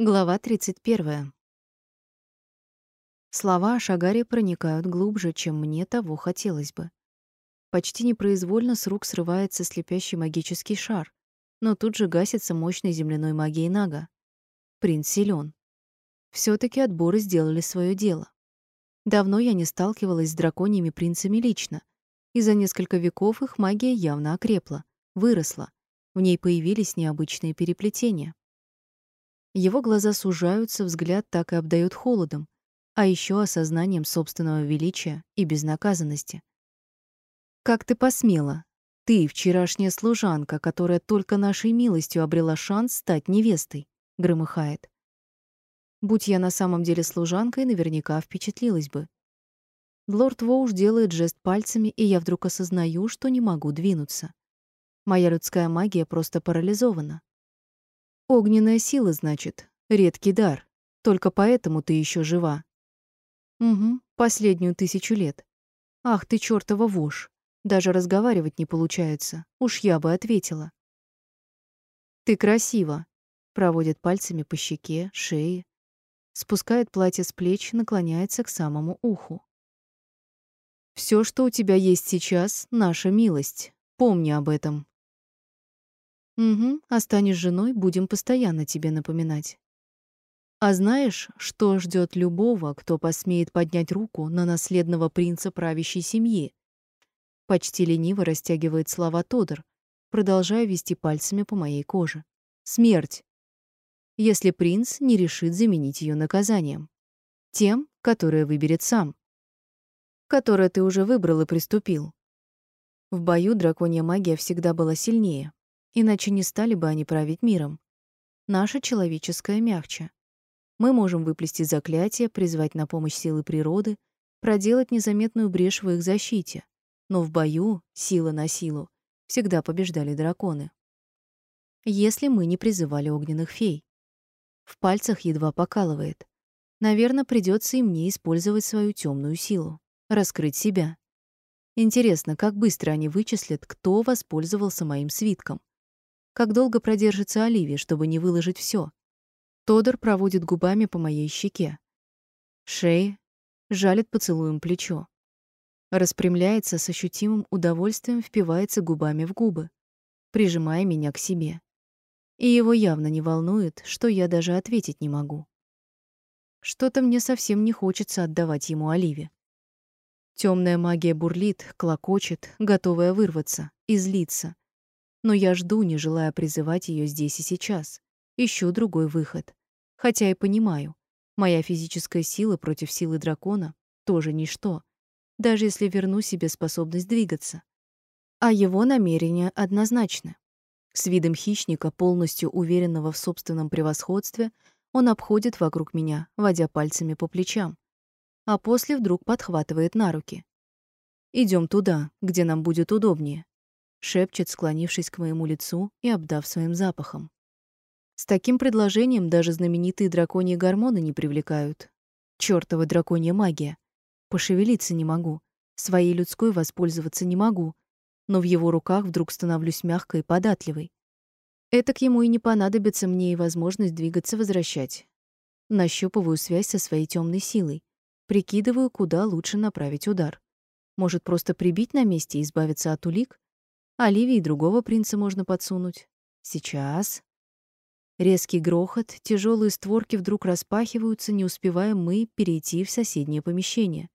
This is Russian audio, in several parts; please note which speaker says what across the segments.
Speaker 1: Глава 31. Слова о Шагаре проникают глубже, чем мне того хотелось бы. Почти непроизвольно с рук срывается слепящий магический шар, но тут же гасится мощной земляной магией Нага. Принц силен. все таки отборы сделали свое дело. Давно я не сталкивалась с драконьими принцами лично, и за несколько веков их магия явно окрепла, выросла. В ней появились необычные переплетения. Его глаза сужаются, взгляд так и обдает холодом, а еще осознанием собственного величия и безнаказанности. «Как ты посмела? Ты, вчерашняя служанка, которая только нашей милостью обрела шанс стать невестой», — громыхает. Будь я на самом деле служанкой, наверняка впечатлилась бы. Лорд Воуш делает жест пальцами, и я вдруг осознаю, что не могу двинуться. Моя людская магия просто парализована. Огненная сила, значит, редкий дар. Только поэтому ты еще жива. Угу, последнюю тысячу лет. Ах ты чёртова вошь. Даже разговаривать не получается. Уж я бы ответила. Ты красива. Проводит пальцами по щеке, шее. Спускает платье с плеч, наклоняется к самому уху. Все, что у тебя есть сейчас, наша милость. Помни об этом. Угу, а станешь женой, будем постоянно тебе напоминать. А знаешь, что ждет любого, кто посмеет поднять руку на наследного принца правящей семьи? Почти лениво растягивает слова Тодор, продолжая вести пальцами по моей коже. Смерть. Если принц не решит заменить ее наказанием. Тем, которое выберет сам. Которое ты уже выбрал и приступил. В бою драконья магия всегда была сильнее, Иначе не стали бы они править миром. Наша человеческая мягче. Мы можем выплести заклятие, призвать на помощь силы природы, проделать незаметную брешь в их защите. Но в бою, сила на силу, всегда побеждали драконы. Если мы не призывали огненных фей. В пальцах едва покалывает. Наверное, придется и мне использовать свою темную силу, раскрыть себя. Интересно, как быстро они вычислят, кто воспользовался моим свитком. Как долго продержится Оливия, чтобы не выложить все? Тодор проводит губами по моей щеке. Шея жалит поцелуем плечо. Распрямляется с ощутимым удовольствием, впивается губами в губы, прижимая меня к себе. И его явно не волнует, что я даже ответить не могу. Что-то мне совсем не хочется отдавать ему Оливе. Темная магия бурлит, клокочет, готовая вырваться, излиться, но я жду, не желая призывать ее здесь и сейчас. Ищу другой выход. Хотя и понимаю, моя физическая сила против силы дракона тоже ничто, даже если верну себе способность двигаться. А его намерения однозначны. С видом хищника, полностью уверенного в собственном превосходстве, он обходит вокруг меня, водя пальцами по плечам, а после вдруг подхватывает на руки. Идем туда, где нам будет удобнее шепчет, склонившись к моему лицу и обдав своим запахом. С таким предложением даже знаменитые драконьи гормоны не привлекают. Чёртова драконья магия. Пошевелиться не могу, своей людской воспользоваться не могу, но в его руках вдруг становлюсь мягкой и податливой. Это к ему и не понадобится мне и возможность двигаться возвращать. Нащупываю связь со своей темной силой, прикидываю, куда лучше направить удар. Может, просто прибить на месте и избавиться от улик? Оливии другого принца можно подсунуть. Сейчас. Резкий грохот, тяжелые створки вдруг распахиваются, не успеваем мы перейти в соседнее помещение.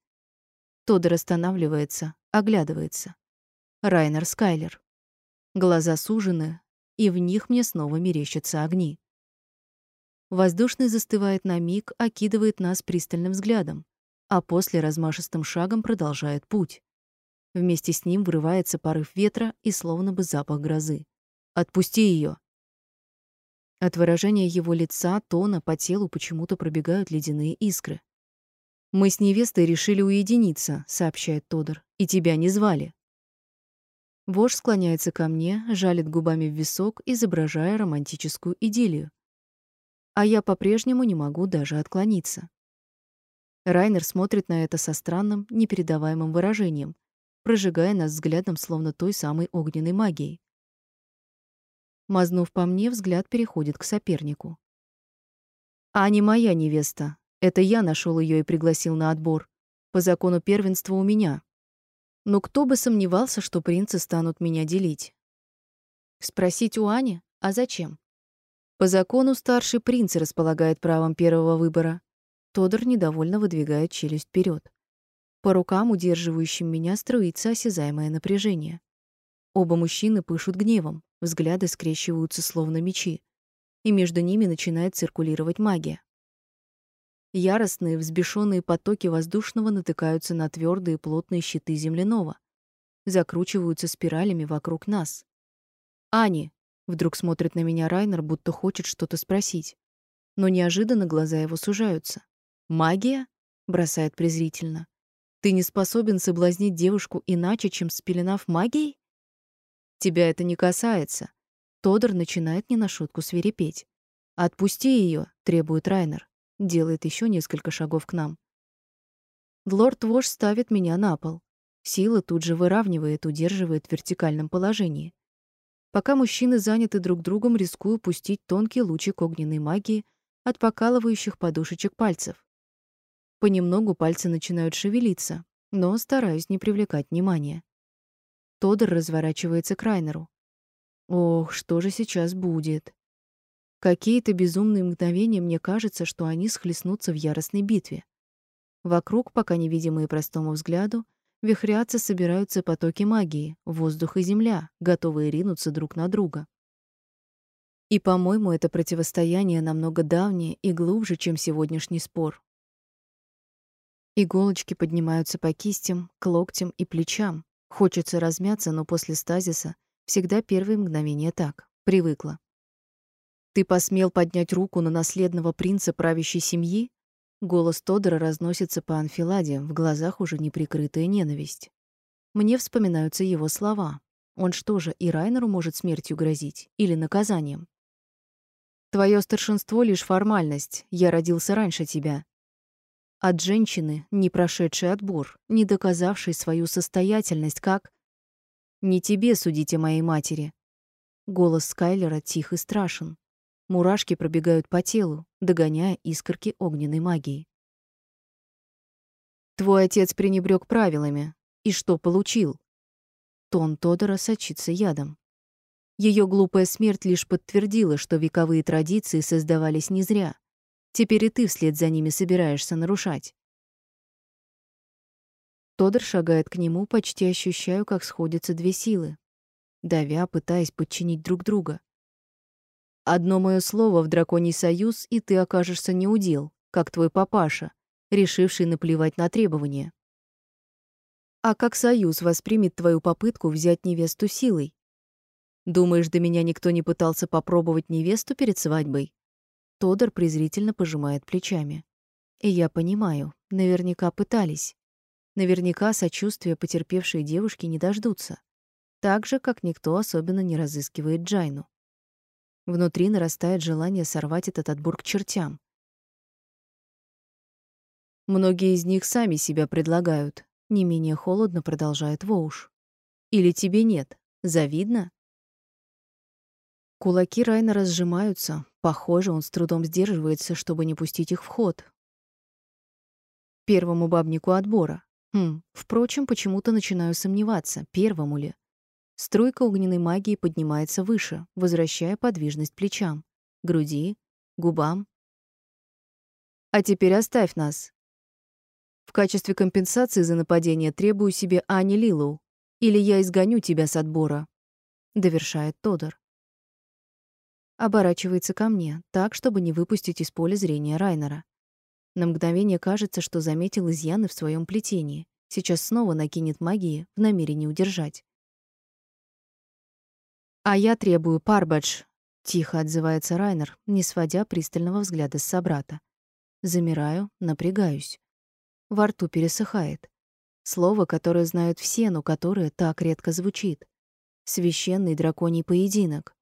Speaker 1: Тодор останавливается, оглядывается. Райнер Скайлер. Глаза сужены, и в них мне снова мерещатся огни. Воздушный застывает на миг, окидывает нас пристальным взглядом, а после размашистым шагом продолжает путь. Вместе с ним вырывается порыв ветра и словно бы запах грозы. «Отпусти ее. От выражения его лица, тона по телу почему-то пробегают ледяные искры. «Мы с невестой решили уединиться», — сообщает Тодор, — «и тебя не звали». Вож склоняется ко мне, жалит губами в висок, изображая романтическую идиллию. А я по-прежнему не могу даже отклониться. Райнер смотрит на это со странным, непередаваемым выражением, прожигая нас взглядом, словно той самой огненной магией. Мазнув по мне, взгляд переходит к сопернику. А не моя невеста. Это я нашел ее и пригласил на отбор. По закону первенства у меня. Но кто бы сомневался, что принцы станут меня делить. Спросить у Ани, а зачем? По закону старший принц располагает правом первого выбора. Тодор недовольно выдвигает челюсть вперед. По рукам, удерживающим меня, струится осязаемое напряжение. Оба мужчины пышут гневом, взгляды скрещиваются словно мечи, и между ними начинает циркулировать магия. Яростные, взбешенные потоки воздушного натыкаются на твердые плотные щиты земляного, закручиваются спиралями вокруг нас. «Ани!» — вдруг смотрит на меня Райнер, будто хочет что-то спросить. Но неожиданно глаза его сужаются. «Магия?» — бросает презрительно. Ты не способен соблазнить девушку иначе, чем спеленав магией? Тебя это не касается. Тодор начинает не на шутку свирепеть. Отпусти ее, требует Райнер. Делает еще несколько шагов к нам. Лорд Вош ставит меня на пол. Сила тут же выравнивает, удерживает в вертикальном положении. Пока мужчины заняты друг другом, рискую пустить тонкий лучик огненной магии от покалывающих подушечек пальцев. Понемногу пальцы начинают шевелиться, но стараюсь не привлекать внимания. Тодор разворачивается к Райнеру. Ох, что же сейчас будет? Какие-то безумные мгновения мне кажется, что они схлестнутся в яростной битве. Вокруг, пока невидимые простому взгляду, вихрятся, собираются потоки магии, воздух и земля, готовые ринуться друг на друга. И, по-моему, это противостояние намного давнее и глубже, чем сегодняшний спор. Иголочки поднимаются по кистям, к локтям и плечам. Хочется размяться, но после стазиса всегда первые мгновения так. Привыкла. Ты посмел поднять руку на наследного принца правящей семьи? Голос Тодора разносится по анфиладе, в глазах уже неприкрытая ненависть. Мне вспоминаются его слова. Он что же, и Райнеру может смертью грозить или наказанием? Твое старшинство лишь формальность. Я родился раньше тебя. От женщины, не прошедшей отбор, не доказавшей свою состоятельность, как... «Не тебе судить о моей матери». Голос Скайлера тих и страшен. Мурашки пробегают по телу, догоняя искорки огненной магии. «Твой отец пренебрег правилами. И что получил?» Тон Тодора сочится ядом. Ее глупая смерть лишь подтвердила, что вековые традиции создавались не зря. Теперь и ты вслед за ними собираешься нарушать. Тодор шагает к нему, почти ощущаю, как сходятся две силы, давя, пытаясь подчинить друг друга. Одно мое слово в драконий союз, и ты окажешься неудел, как твой папаша, решивший наплевать на требования. А как союз воспримет твою попытку взять невесту силой? Думаешь, до меня никто не пытался попробовать невесту перед свадьбой? Тодор презрительно пожимает плечами. И я понимаю, наверняка пытались. Наверняка сочувствия потерпевшие девушки не дождутся. Так же, как никто особенно не разыскивает Джайну. Внутри нарастает желание сорвать этот отбор к чертям. Многие из них сами себя предлагают. Не менее холодно продолжает Воуш. Или тебе нет? Завидно? Кулаки Райна разжимаются. Похоже, он с трудом сдерживается, чтобы не пустить их в ход. Первому бабнику отбора. Хм, впрочем, почему-то начинаю сомневаться, первому ли. Струйка огненной магии поднимается выше, возвращая подвижность плечам, груди, губам. А теперь оставь нас. В качестве компенсации за нападение требую себе Ани Лилу, или я изгоню тебя с отбора, довершает Тодор оборачивается ко мне, так, чтобы не выпустить из поля зрения Райнера. На мгновение кажется, что заметил изъяны в своем плетении. Сейчас снова накинет магии в намерении удержать. «А я требую Парбадж», — тихо отзывается Райнер, не сводя пристального взгляда с собрата. Замираю, напрягаюсь. Во рту пересыхает. Слово, которое знают все, но которое так редко звучит. Священный драконий поединок.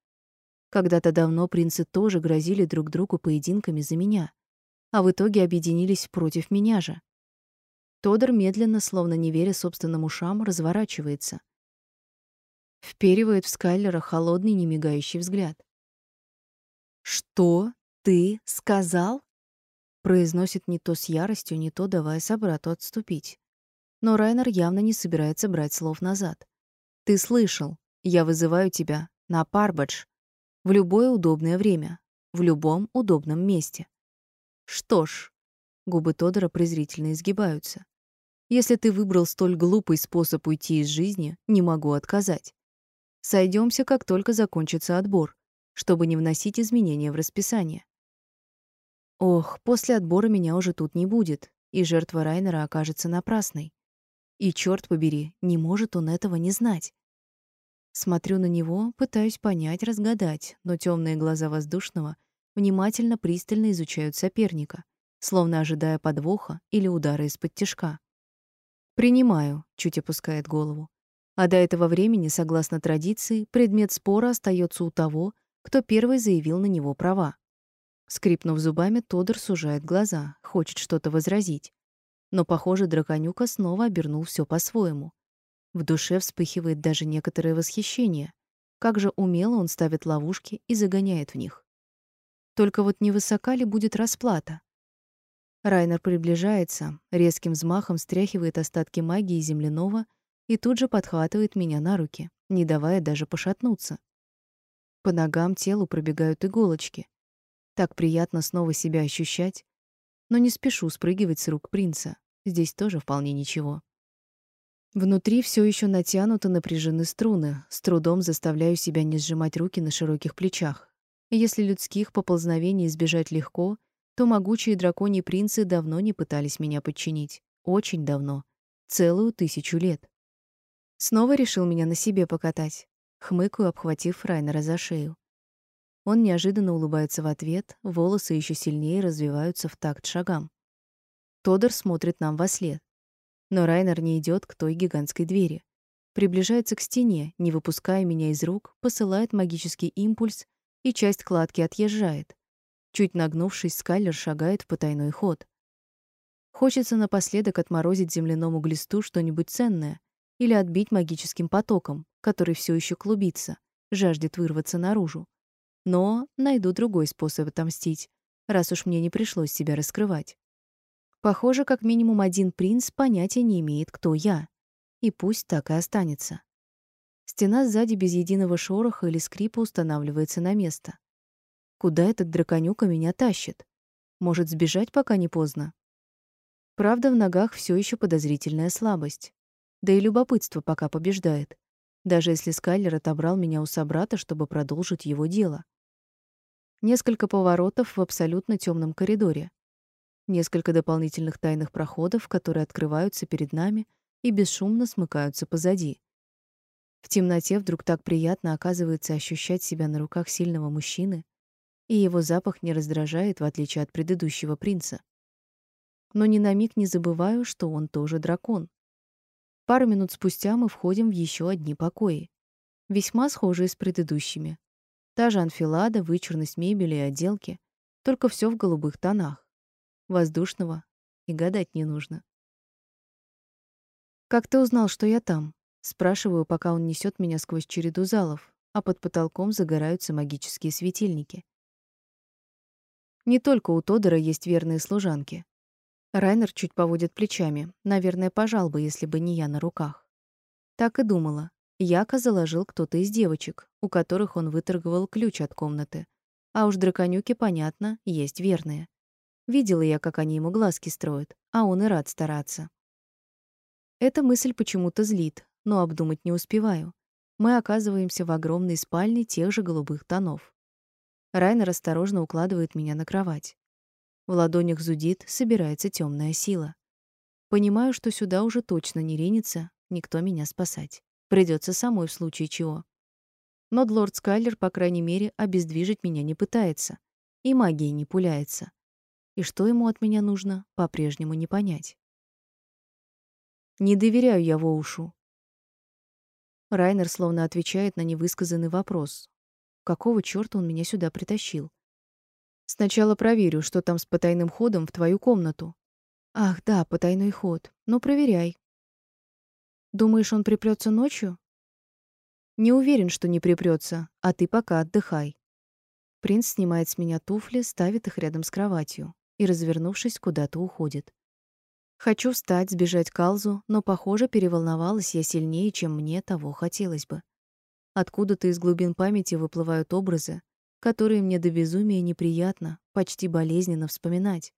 Speaker 1: Когда-то давно принцы тоже грозили друг другу поединками за меня, а в итоге объединились против меня же. Тодор медленно, словно не веря собственным ушам, разворачивается. Вперивает в Скайлера холодный, немигающий взгляд. «Что ты сказал?» Произносит не то с яростью, не то давая собрату отступить. Но Райнер явно не собирается брать слов назад. «Ты слышал. Я вызываю тебя на Парбадж. В любое удобное время. В любом удобном месте». «Что ж...» Губы Тодора презрительно изгибаются. «Если ты выбрал столь глупый способ уйти из жизни, не могу отказать. Сойдемся, как только закончится отбор, чтобы не вносить изменения в расписание. Ох, после отбора меня уже тут не будет, и жертва Райнера окажется напрасной. И черт побери, не может он этого не знать. Смотрю на него, пытаюсь понять, разгадать, но темные глаза воздушного внимательно, пристально изучают соперника, словно ожидая подвоха или удара из-под тишка. «Принимаю», — чуть опускает голову. А до этого времени, согласно традиции, предмет спора остается у того, кто первый заявил на него права. Скрипнув зубами, Тодор сужает глаза, хочет что-то возразить. Но, похоже, драконюка снова обернул все по-своему. В душе вспыхивает даже некоторое восхищение. Как же умело он ставит ловушки и загоняет в них. Только вот невысока ли будет расплата? Райнер приближается, резким взмахом стряхивает остатки магии земляного и тут же подхватывает меня на руки, не давая даже пошатнуться. По ногам телу пробегают иголочки. Так приятно снова себя ощущать. Но не спешу спрыгивать с рук принца. Здесь тоже вполне ничего. Внутри все еще натянуты напряжены струны. С трудом заставляю себя не сжимать руки на широких плечах. Если людских поползновений избежать легко, то могучие драконьи принцы давно не пытались меня подчинить. Очень давно. Целую тысячу лет. Снова решил меня на себе покатать. Хмыкаю, обхватив Райнера за шею. Он неожиданно улыбается в ответ, волосы еще сильнее развиваются в такт шагам. Тодор смотрит нам во след. Но Райнер не идет к той гигантской двери. Приближается к стене, не выпуская меня из рук, посылает магический импульс, и часть кладки отъезжает. Чуть нагнувшись, Скайлер шагает в потайной ход. Хочется напоследок отморозить земляному глисту что-нибудь ценное или отбить магическим потоком, который все еще клубится, жаждет вырваться наружу. Но найду другой способ отомстить, раз уж мне не пришлось себя раскрывать. Похоже, как минимум один принц понятия не имеет, кто я. И пусть так и останется. Стена сзади без единого шороха или скрипа устанавливается на место. Куда этот драконюка меня тащит? Может, сбежать, пока не поздно? Правда, в ногах все еще подозрительная слабость. Да и любопытство пока побеждает даже если Скайлер отобрал меня у собрата, чтобы продолжить его дело. Несколько поворотов в абсолютно темном коридоре. Несколько дополнительных тайных проходов, которые открываются перед нами и бесшумно смыкаются позади. В темноте вдруг так приятно оказывается ощущать себя на руках сильного мужчины, и его запах не раздражает, в отличие от предыдущего принца. Но ни на миг не забываю, что он тоже дракон. Пару минут спустя мы входим в еще одни покои, весьма схожие с предыдущими. Та же анфилада, вычурность мебели и отделки, только все в голубых тонах. Воздушного и гадать не нужно. «Как ты узнал, что я там?» Спрашиваю, пока он несет меня сквозь череду залов, а под потолком загораются магические светильники. Не только у Тодора есть верные служанки. Райнер чуть поводит плечами. Наверное, пожал бы, если бы не я на руках. Так и думала. Яко заложил кто-то из девочек, у которых он выторговал ключ от комнаты. А уж драконюки, понятно, есть верные. Видела я, как они ему глазки строят, а он и рад стараться. Эта мысль почему-то злит, но обдумать не успеваю. Мы оказываемся в огромной спальне тех же голубых тонов. Райнер осторожно укладывает меня на кровать. В ладонях зудит, собирается темная сила. Понимаю, что сюда уже точно не ринется никто меня спасать. Придется самой в случае чего. Но лорд Скайлер, по крайней мере, обездвижить меня не пытается. И магией не пуляется. И что ему от меня нужно, по-прежнему не понять. Не доверяю я Воушу. Райнер словно отвечает на невысказанный вопрос. Какого чёрта он меня сюда притащил? Сначала проверю, что там с потайным ходом в твою комнату. Ах, да, потайной ход. Ну, проверяй. Думаешь, он припрётся ночью? Не уверен, что не припрётся, а ты пока отдыхай. Принц снимает с меня туфли, ставит их рядом с кроватью. И, развернувшись, куда-то уходит. Хочу встать, сбежать к Алзу, но, похоже, переволновалась я сильнее, чем мне того хотелось бы. Откуда-то из глубин памяти выплывают образы, которые мне до безумия неприятно, почти болезненно вспоминать,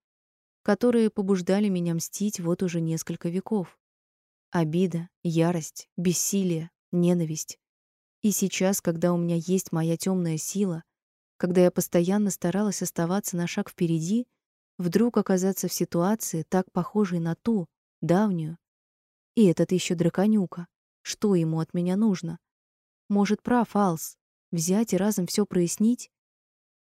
Speaker 1: которые побуждали меня мстить вот уже несколько веков. Обида, ярость, бессилие, ненависть. И сейчас, когда у меня есть моя темная сила, когда я постоянно старалась оставаться на шаг впереди, вдруг оказаться в ситуации, так похожей на ту, давнюю. И этот еще драконюка. Что ему от меня нужно? Может, прав Алс. Взять и разом все прояснить?